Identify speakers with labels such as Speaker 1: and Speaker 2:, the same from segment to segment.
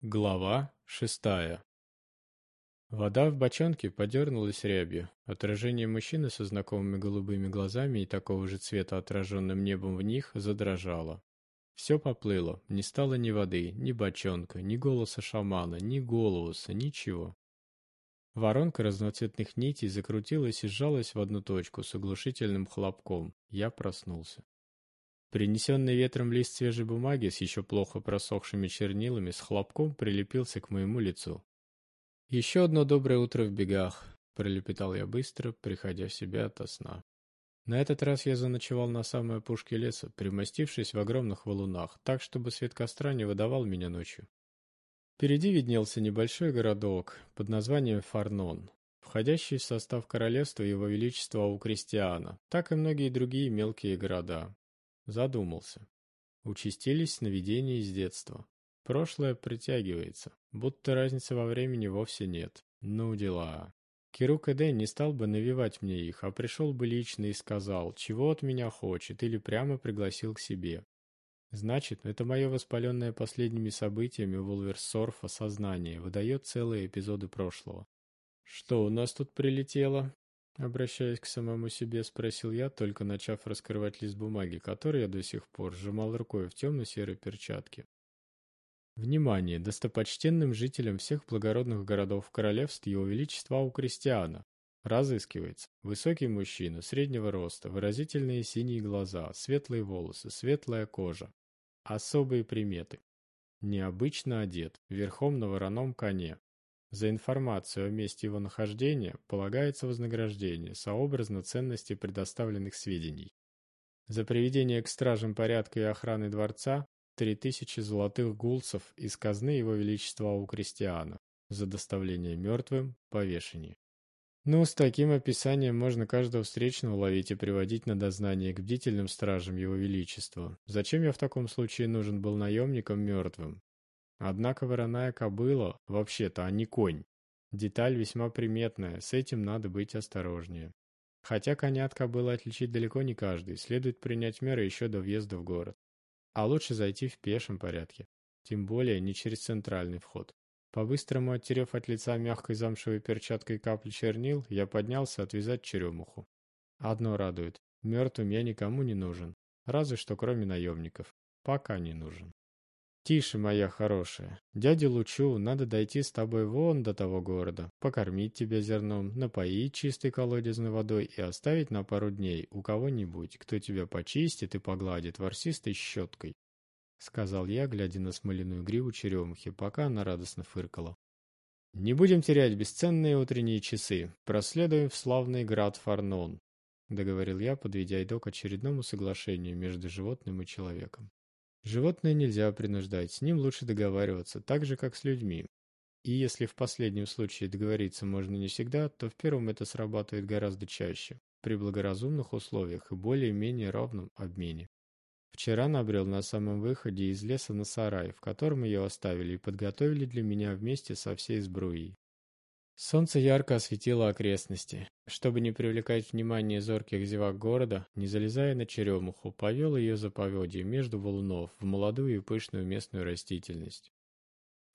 Speaker 1: Глава шестая Вода в бочонке подернулась рябью. Отражение мужчины со знакомыми голубыми глазами и такого же цвета отраженным небом в них задрожало. Все поплыло, не стало ни воды, ни бочонка, ни голоса шамана, ни голоса, ничего. Воронка разноцветных нитей закрутилась и сжалась в одну точку с оглушительным хлопком. Я проснулся. Принесенный ветром лист свежей бумаги с еще плохо просохшими чернилами с хлопком прилепился к моему лицу. «Еще одно доброе утро в бегах», — пролепетал я быстро, приходя в себя ото сна. На этот раз я заночевал на самой опушке леса, примостившись в огромных валунах, так, чтобы свет костра не выдавал меня ночью. Впереди виднелся небольшой городок под названием Фарнон, входящий в состав королевства Его Величества Аукристиана, так и многие другие мелкие города, Задумался. Участились сновидения из детства. Прошлое притягивается, будто разницы во времени вовсе нет. Ну дела. Кирук Эден не стал бы навевать мне их, а пришел бы лично и сказал, чего от меня хочет, или прямо пригласил к себе. Значит, это мое воспаленное последними событиями Вулверсорфа сознание выдает целые эпизоды прошлого. «Что у нас тут прилетело?» Обращаясь к самому себе, спросил я, только начав раскрывать лист бумаги, который я до сих пор сжимал рукой в темно-серой перчатке. Внимание! Достопочтенным жителям всех благородных городов королевств Его Величества у Кристиана. Разыскивается. Высокий мужчина, среднего роста, выразительные синие глаза, светлые волосы, светлая кожа. Особые приметы. Необычно одет, верхом на вороном коне, за информацию о месте его нахождения полагается вознаграждение, сообразно ценности предоставленных сведений. За приведение к стражам порядка и охраны дворца – 3000 золотых гулцев из казны его величества у крестьяна, за доставление мертвым – повешение. Ну, с таким описанием можно каждого встречного ловить и приводить на дознание к бдительным стражам его величества. Зачем я в таком случае нужен был наемником мертвым? Однако вороная кобыла, вообще-то, а не конь. Деталь весьма приметная, с этим надо быть осторожнее. Хотя коня от кобылы отличить далеко не каждый, следует принять меры еще до въезда в город. А лучше зайти в пешем порядке, тем более не через центральный вход. По-быстрому оттерев от лица мягкой замшевой перчаткой капли чернил, я поднялся отвязать черемуху. Одно радует, мертвым я никому не нужен, разве что кроме наемников. Пока не нужен. «Тише, моя хорошая. Дяде Лучу надо дойти с тобой вон до того города, покормить тебя зерном, напоить чистой колодезной водой и оставить на пару дней у кого-нибудь, кто тебя почистит и погладит ворсистой щеткой», — сказал я, глядя на смоляную гриву черемухи, пока она радостно фыркала. «Не будем терять бесценные утренние часы. Проследуем в славный град Фарнон», — договорил я, подведя итог очередному соглашению между животным и человеком. Животное нельзя принуждать, с ним лучше договариваться, так же, как с людьми. И если в последнем случае договориться можно не всегда, то в первом это срабатывает гораздо чаще, при благоразумных условиях и более-менее равном обмене. Вчера набрел на самом выходе из леса на сарай, в котором ее оставили и подготовили для меня вместе со всей сбруей. Солнце ярко осветило окрестности. Чтобы не привлекать внимание зорких зевак города, не залезая на черемуху, повел ее за поводье между валунов в молодую и пышную местную растительность.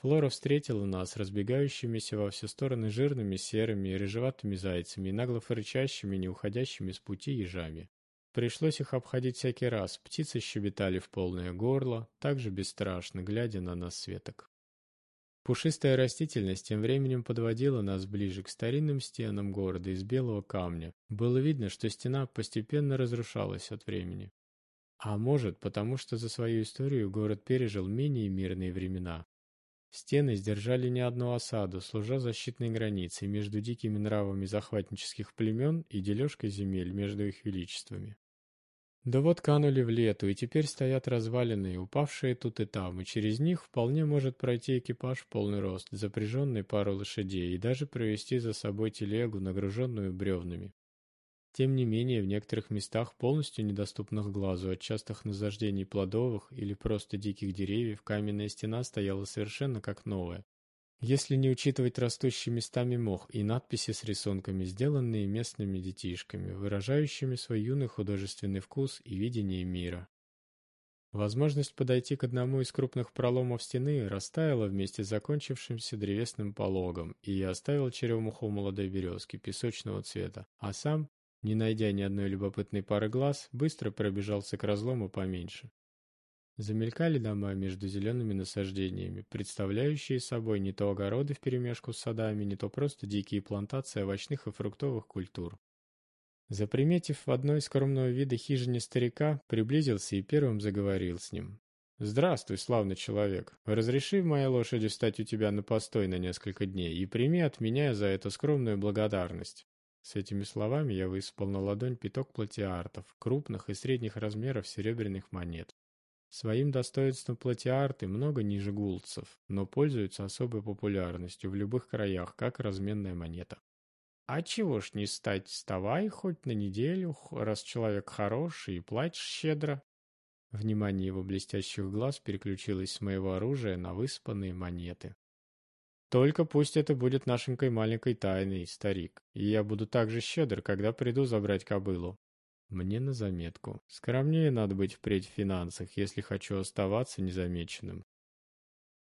Speaker 1: Флора встретила нас разбегающимися во все стороны жирными серыми и рыжеватыми зайцами нагло фырчащими, не уходящими с пути ежами. Пришлось их обходить всякий раз, птицы щебетали в полное горло, так же бесстрашно, глядя на нас светок. Пушистая растительность тем временем подводила нас ближе к старинным стенам города из белого камня. Было видно, что стена постепенно разрушалась от времени. А может, потому что за свою историю город пережил менее мирные времена. Стены сдержали не одну осаду, служа защитной границей между дикими нравами захватнических племен и дележкой земель между их величествами. Да вот канули в лету, и теперь стоят развалины, упавшие тут и там, и через них вполне может пройти экипаж в полный рост, запряженный пару лошадей, и даже провести за собой телегу, нагруженную бревнами. Тем не менее, в некоторых местах, полностью недоступных глазу от частых насаждений плодовых или просто диких деревьев, каменная стена стояла совершенно как новая, если не учитывать растущий местами мох и надписи с рисунками, сделанные местными детишками, выражающими свой юный художественный вкус и видение мира. Возможность подойти к одному из крупных проломов стены растаяла вместе с закончившимся древесным пологом, и я оставил черемуху молодой березки песочного цвета, а сам, не найдя ни одной любопытной пары глаз, быстро пробежался к разлому поменьше. Замелькали дома между зелеными насаждениями, представляющие собой не то огороды вперемешку с садами, не то просто дикие плантации овощных и фруктовых культур. Заприметив в одной скромного вида хижине старика, приблизился и первым заговорил с ним. «Здравствуй, славный человек. Разреши моей лошади встать у тебя на постой на несколько дней и прими от меня за это скромную благодарность». С этими словами я высыпал на ладонь пяток платиартов, крупных и средних размеров серебряных монет. Своим достоинством платиарты много ниже гулцев, но пользуются особой популярностью в любых краях, как разменная монета. А чего ж не стать, вставай хоть на неделю, раз человек хороший и платишь щедро. Внимание его блестящих глаз переключилось с моего оружия на выспанные монеты. Только пусть это будет нашенькой маленькой тайной, старик, и я буду так же щедр, когда приду забрать кобылу. Мне на заметку. Скромнее надо быть впредь в финансах, если хочу оставаться незамеченным.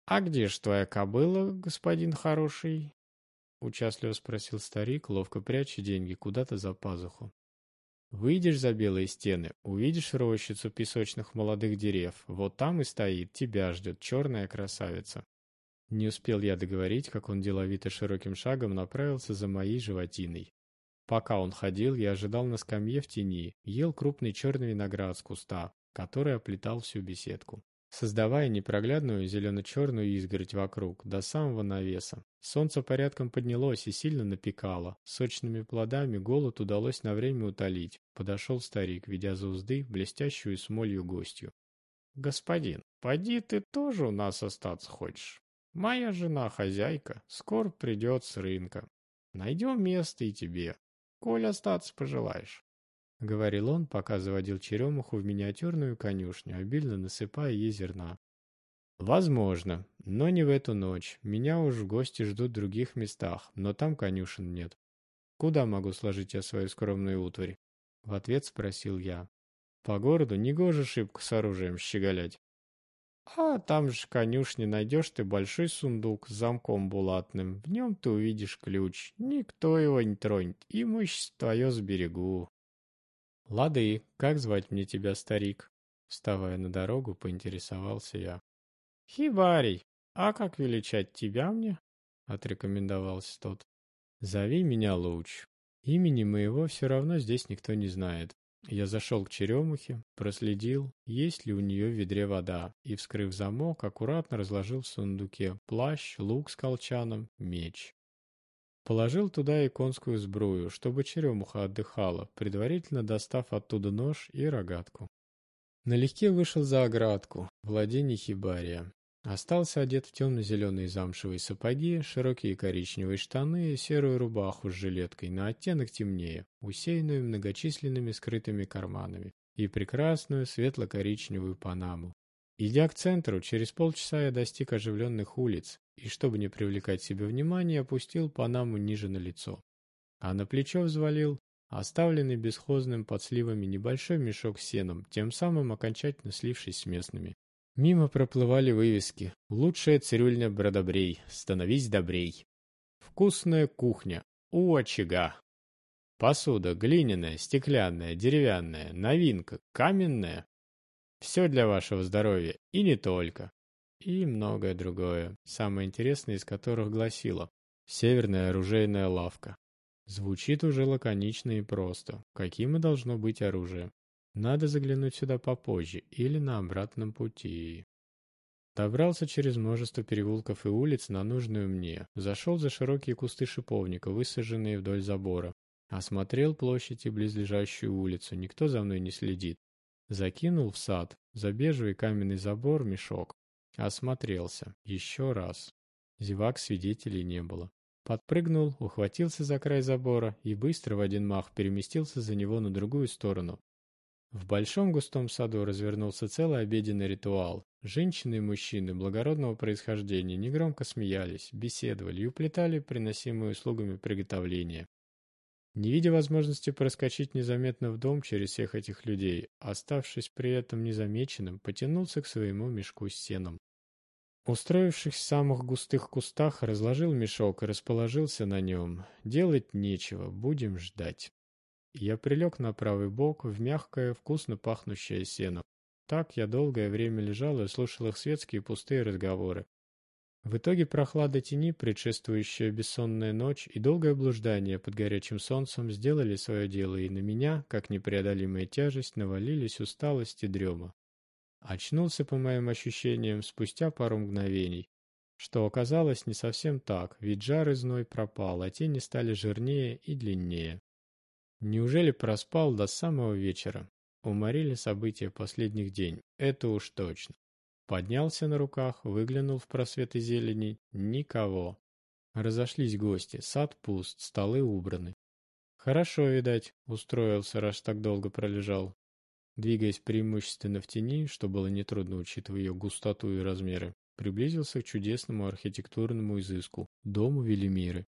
Speaker 1: «А где ж твоя кобыла, господин хороший?» Участливо спросил старик, ловко пряча деньги куда-то за пазуху. «Выйдешь за белые стены, увидишь рощицу песочных молодых дерев. Вот там и стоит, тебя ждет черная красавица». Не успел я договорить, как он деловито широким шагом направился за моей животиной. Пока он ходил, я ожидал на скамье в тени, ел крупный черный виноград с куста, который оплетал всю беседку, создавая непроглядную зелено-черную изгородь вокруг, до самого навеса. Солнце порядком поднялось и сильно напекало. Сочными плодами голод удалось на время утолить. Подошел старик, ведя за узды блестящую смолью гостью. «Господин, поди ты тоже у нас остаться хочешь? Моя жена хозяйка, скоро придет с рынка. Найдем место и тебе коль остаться пожелаешь», — говорил он, пока заводил черемуху в миниатюрную конюшню, обильно насыпая ей зерна. «Возможно, но не в эту ночь. Меня уж в гости ждут в других местах, но там конюшен нет. Куда могу сложить я свою скромную утварь?» В ответ спросил я. «По городу негоже шибко с оружием щеголять. А там же в конюшне найдешь ты большой сундук с замком булатным. В нем ты увидишь ключ. Никто его не тронет. Имущество твое сберегу. Лады, как звать мне тебя, старик? Вставая на дорогу, поинтересовался я. Хибарий, а как величать тебя мне? Отрекомендовался тот. Зови меня Луч. Имени моего все равно здесь никто не знает. Я зашел к черемухе, проследил, есть ли у нее в ведре вода, и, вскрыв замок, аккуратно разложил в сундуке плащ, лук с колчаном, меч. Положил туда и конскую сбрую, чтобы черемуха отдыхала, предварительно достав оттуда нож и рогатку. Налегке вышел за оградку, владение хибария. Остался одет в темно-зеленые замшевые сапоги, широкие коричневые штаны и серую рубаху с жилеткой на оттенок темнее, усеянную многочисленными скрытыми карманами, и прекрасную светло-коричневую панаму. Идя к центру, через полчаса я достиг оживленных улиц, и, чтобы не привлекать себе внимания, опустил панаму ниже на лицо. А на плечо взвалил оставленный бесхозным под сливами небольшой мешок с сеном, тем самым окончательно слившись с местными. Мимо проплывали вывески «Лучшая цирюльня Бродобрей, становись добрей». «Вкусная кухня, у очага». Посуда глиняная, стеклянная, деревянная, новинка, каменная. Все для вашего здоровья, и не только. И многое другое, самое интересное из которых гласило «Северная оружейная лавка». Звучит уже лаконично и просто. Каким и должно быть оружие. Надо заглянуть сюда попозже или на обратном пути. Добрался через множество переулков и улиц на нужную мне. Зашел за широкие кусты шиповника, высаженные вдоль забора. Осмотрел площадь и близлежащую улицу. Никто за мной не следит. Закинул в сад, за бежевый каменный забор, мешок. Осмотрелся. Еще раз. Зевак свидетелей не было. Подпрыгнул, ухватился за край забора и быстро в один мах переместился за него на другую сторону, в большом густом саду развернулся целый обеденный ритуал. Женщины и мужчины благородного происхождения негромко смеялись, беседовали и уплетали приносимые услугами приготовления. Не видя возможности проскочить незаметно в дом через всех этих людей, оставшись при этом незамеченным, потянулся к своему мешку с сеном. Устроившись в самых густых кустах, разложил мешок и расположился на нем. Делать нечего, будем ждать. Я прилег на правый бок в мягкое, вкусно пахнущее сено. Так я долгое время лежал и слушал их светские пустые разговоры. В итоге прохлада тени, предшествующая бессонная ночь и долгое блуждание под горячим солнцем сделали свое дело, и на меня, как непреодолимая тяжесть, навалились усталость и дрема. Очнулся, по моим ощущениям, спустя пару мгновений, что оказалось не совсем так, ведь жар и зной пропал, а тени стали жирнее и длиннее. Неужели проспал до самого вечера? Уморили события последних дней, это уж точно. Поднялся на руках, выглянул в просветы зелени. Никого. Разошлись гости, сад пуст, столы убраны. Хорошо, видать, устроился, раз так долго пролежал. Двигаясь преимущественно в тени, что было нетрудно, учитывая ее густоту и размеры, приблизился к чудесному архитектурному изыску – дому Велимиры.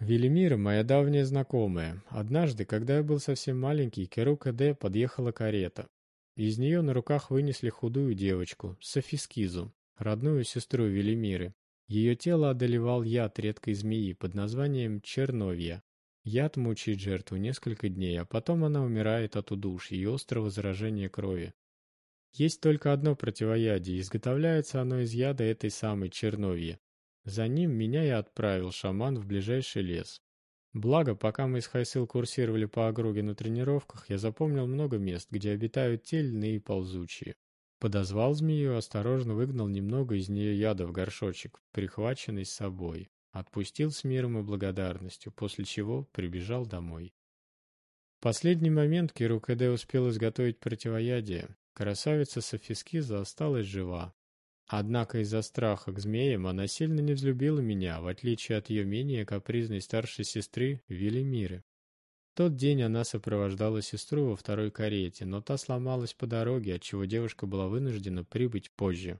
Speaker 1: Велимира – моя давняя знакомая. Однажды, когда я был совсем маленький, к Эру КД подъехала карета. Из нее на руках вынесли худую девочку, Софискизу, родную сестру Велимиры. Ее тело одолевал яд редкой змеи под названием черновья. Яд мучает жертву несколько дней, а потом она умирает от удушья и острого заражения крови. Есть только одно противоядие, изготовляется оно из яда этой самой черновья. За ним меня и отправил шаман в ближайший лес. Благо, пока мы с Хайсыл курсировали по округе на тренировках, я запомнил много мест, где обитают те льны ползучие. Подозвал змею, осторожно выгнал немного из нее яда в горшочек, прихваченный с собой. Отпустил с миром и благодарностью, после чего прибежал домой. В последний момент Киру Кэдэ успел изготовить противоядие. Красавица Софискиза осталась жива, Однако из-за страха к змеям она сильно не взлюбила меня, в отличие от ее менее капризной старшей сестры Велимиры. В тот день она сопровождала сестру во второй карете, но та сломалась по дороге, отчего девушка была вынуждена прибыть позже.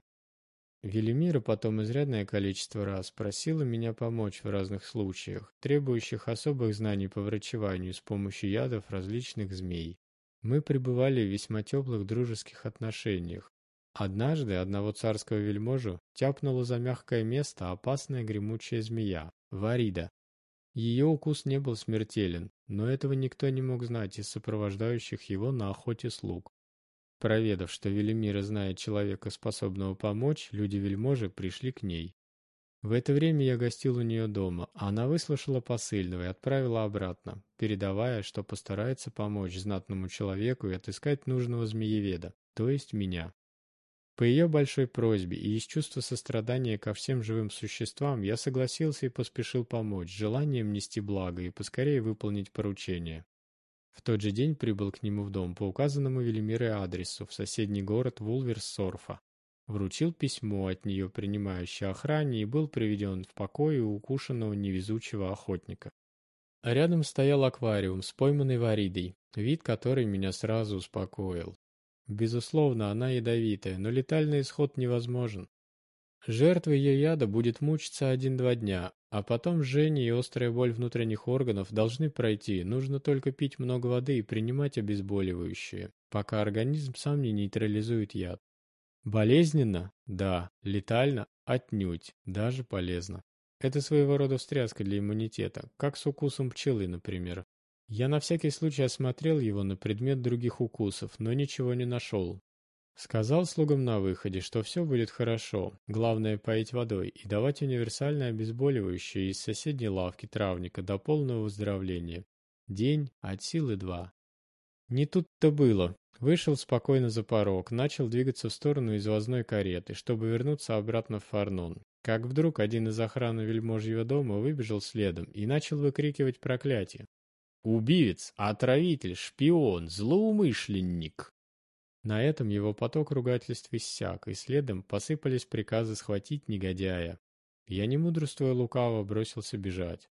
Speaker 1: Велимира потом изрядное количество раз просила меня помочь в разных случаях, требующих особых знаний по врачеванию с помощью ядов различных змей. Мы пребывали в весьма теплых дружеских отношениях, Однажды одного царского вельможу тяпнула за мягкое место опасная гремучая змея – варида. Ее укус не был смертелен, но этого никто не мог знать из сопровождающих его на охоте слуг. Проведав, что Велимира знает человека, способного помочь, люди-вельможи пришли к ней. В это время я гостил у нее дома, а она выслушала посыльного и отправила обратно, передавая, что постарается помочь знатному человеку и отыскать нужного змееведа, то есть меня. По ее большой просьбе и из чувства сострадания ко всем живым существам я согласился и поспешил помочь, желанием нести благо и поскорее выполнить поручение. В тот же день прибыл к нему в дом по указанному Велимирой адресу в соседний город Вулверс-Сорфа. Вручил письмо от нее принимающей охране и был приведен в покой у укушенного невезучего охотника. Рядом стоял аквариум с пойманной варидой, вид которой меня сразу успокоил. Безусловно, она ядовитая, но летальный исход невозможен. Жертва ее яда будет мучиться один-два дня, а потом жжение и острая боль внутренних органов должны пройти, нужно только пить много воды и принимать обезболивающие, пока организм сам не нейтрализует яд. Болезненно? Да. Летально? Отнюдь. Даже полезно. Это своего рода встряска для иммунитета, как с укусом пчелы, например. Я на всякий случай осмотрел его на предмет других укусов, но ничего не нашел. Сказал слугам на выходе, что все будет хорошо, главное поить водой и давать универсальное обезболивающее из соседней лавки травника до полного выздоровления. День от силы два. Не тут-то было. Вышел спокойно за порог, начал двигаться в сторону извозной кареты, чтобы вернуться обратно в Фарнон. Как вдруг один из охраны вельможьего дома выбежал следом и начал выкрикивать проклятие. Убивец, отравитель, шпион, злоумышленник. На этом его поток ругательств иссяк, и следом посыпались приказы схватить негодяя. Я, не мудрствуя лукаво, бросился бежать.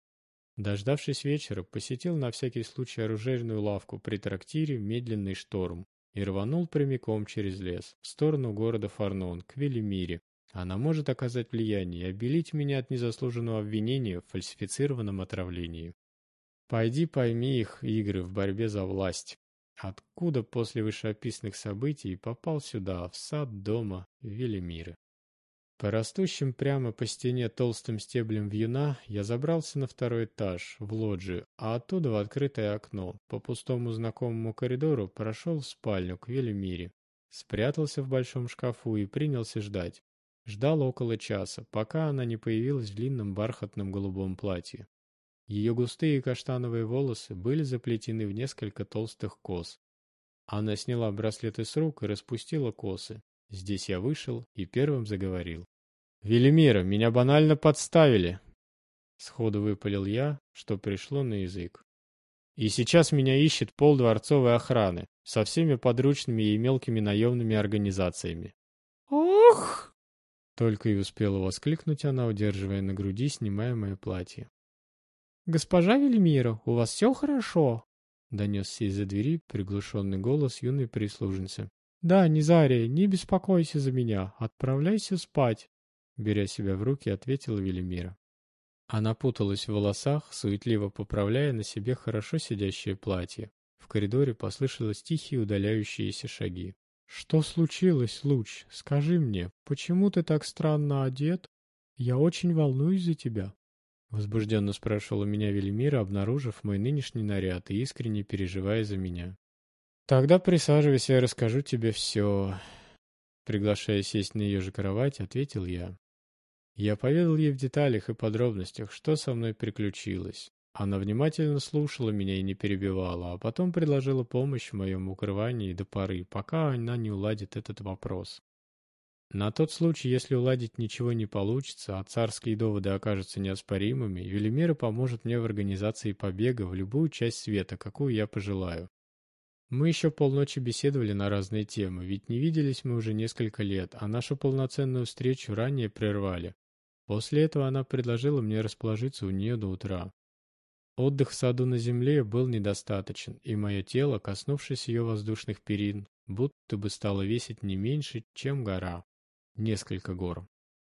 Speaker 1: Дождавшись вечера, посетил на всякий случай оружейную лавку при трактире «Медленный шторм» и рванул прямиком через лес, в сторону города Фарнон, к Велимире. Она может оказать влияние и обелить меня от незаслуженного обвинения в фальсифицированном отравлении. Пойди пойми их игры в борьбе за власть. Откуда после вышеописанных событий попал сюда, в сад дома Велимиры? По растущим прямо по стене толстым стеблем вьюна я забрался на второй этаж, в лоджию, а оттуда в открытое окно, по пустому знакомому коридору прошел в спальню к Велимире. Спрятался в большом шкафу и принялся ждать. Ждал около часа, пока она не появилась в длинном бархатном голубом платье. Ее густые каштановые волосы были заплетены в несколько толстых кос. Она сняла браслеты с рук и распустила косы. Здесь я вышел и первым заговорил. «Велимира, меня банально подставили!» Сходу выпалил я, что пришло на язык. «И сейчас меня ищет пол дворцовой охраны со всеми подручными и мелкими наемными организациями».
Speaker 2: «Ох!»
Speaker 1: Только и успела воскликнуть она, удерживая на груди снимаемое платье.
Speaker 2: «Госпожа Велимира, у вас все хорошо?»
Speaker 1: Донесся из-за двери приглушенный голос юной прислужницы.
Speaker 2: «Да, Низария, не беспокойся за меня, отправляйся спать»,
Speaker 1: беря себя в руки, ответила Велимира. Она путалась в волосах, суетливо поправляя на себе хорошо сидящее платье. В коридоре послышалось тихие удаляющиеся шаги.
Speaker 2: «Что случилось, Луч? Скажи мне, почему ты так странно одет? Я очень волнуюсь за тебя».
Speaker 1: Возбужденно спрашивала меня Велимира, обнаружив мой нынешний наряд и искренне переживая за меня. «Тогда присаживайся, я расскажу тебе все». Приглашая сесть на ее же кровать, ответил я. Я поведал ей в деталях и подробностях, что со мной приключилось. Она внимательно слушала меня и не перебивала, а потом предложила помощь в моем укрывании до поры, пока она не уладит этот вопрос. На тот случай, если уладить ничего не получится, а царские доводы окажутся неоспоримыми, Велимира поможет мне в организации побега в любую часть света, какую я пожелаю. Мы еще полночи беседовали на разные темы, ведь не виделись мы уже несколько лет, а нашу полноценную встречу ранее прервали. После этого она предложила мне расположиться у нее до утра. Отдых в саду на земле был недостаточен, и мое тело, коснувшись ее воздушных перин, будто бы стало весить не меньше, чем гора. Несколько гор.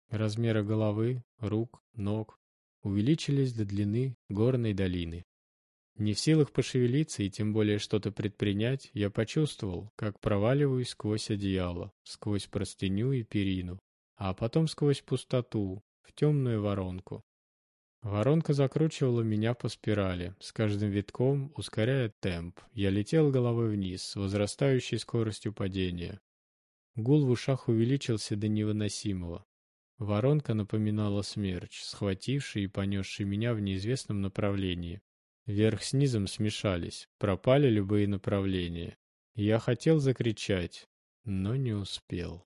Speaker 1: Размеры головы, рук, ног увеличились до длины горной долины. Не в силах пошевелиться и тем более что-то предпринять, я почувствовал, как проваливаюсь сквозь одеяло, сквозь простыню и перину, а потом сквозь пустоту, в темную воронку. Воронка закручивала меня по спирали, с каждым витком ускоряя темп. Я летел головой вниз, с возрастающей скоростью падения. Гул в ушах увеличился до невыносимого. Воронка напоминала смерч, схвативший и понесший меня в неизвестном направлении. Верх с низом смешались, пропали любые направления. Я хотел закричать, но не успел.